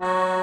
Uh...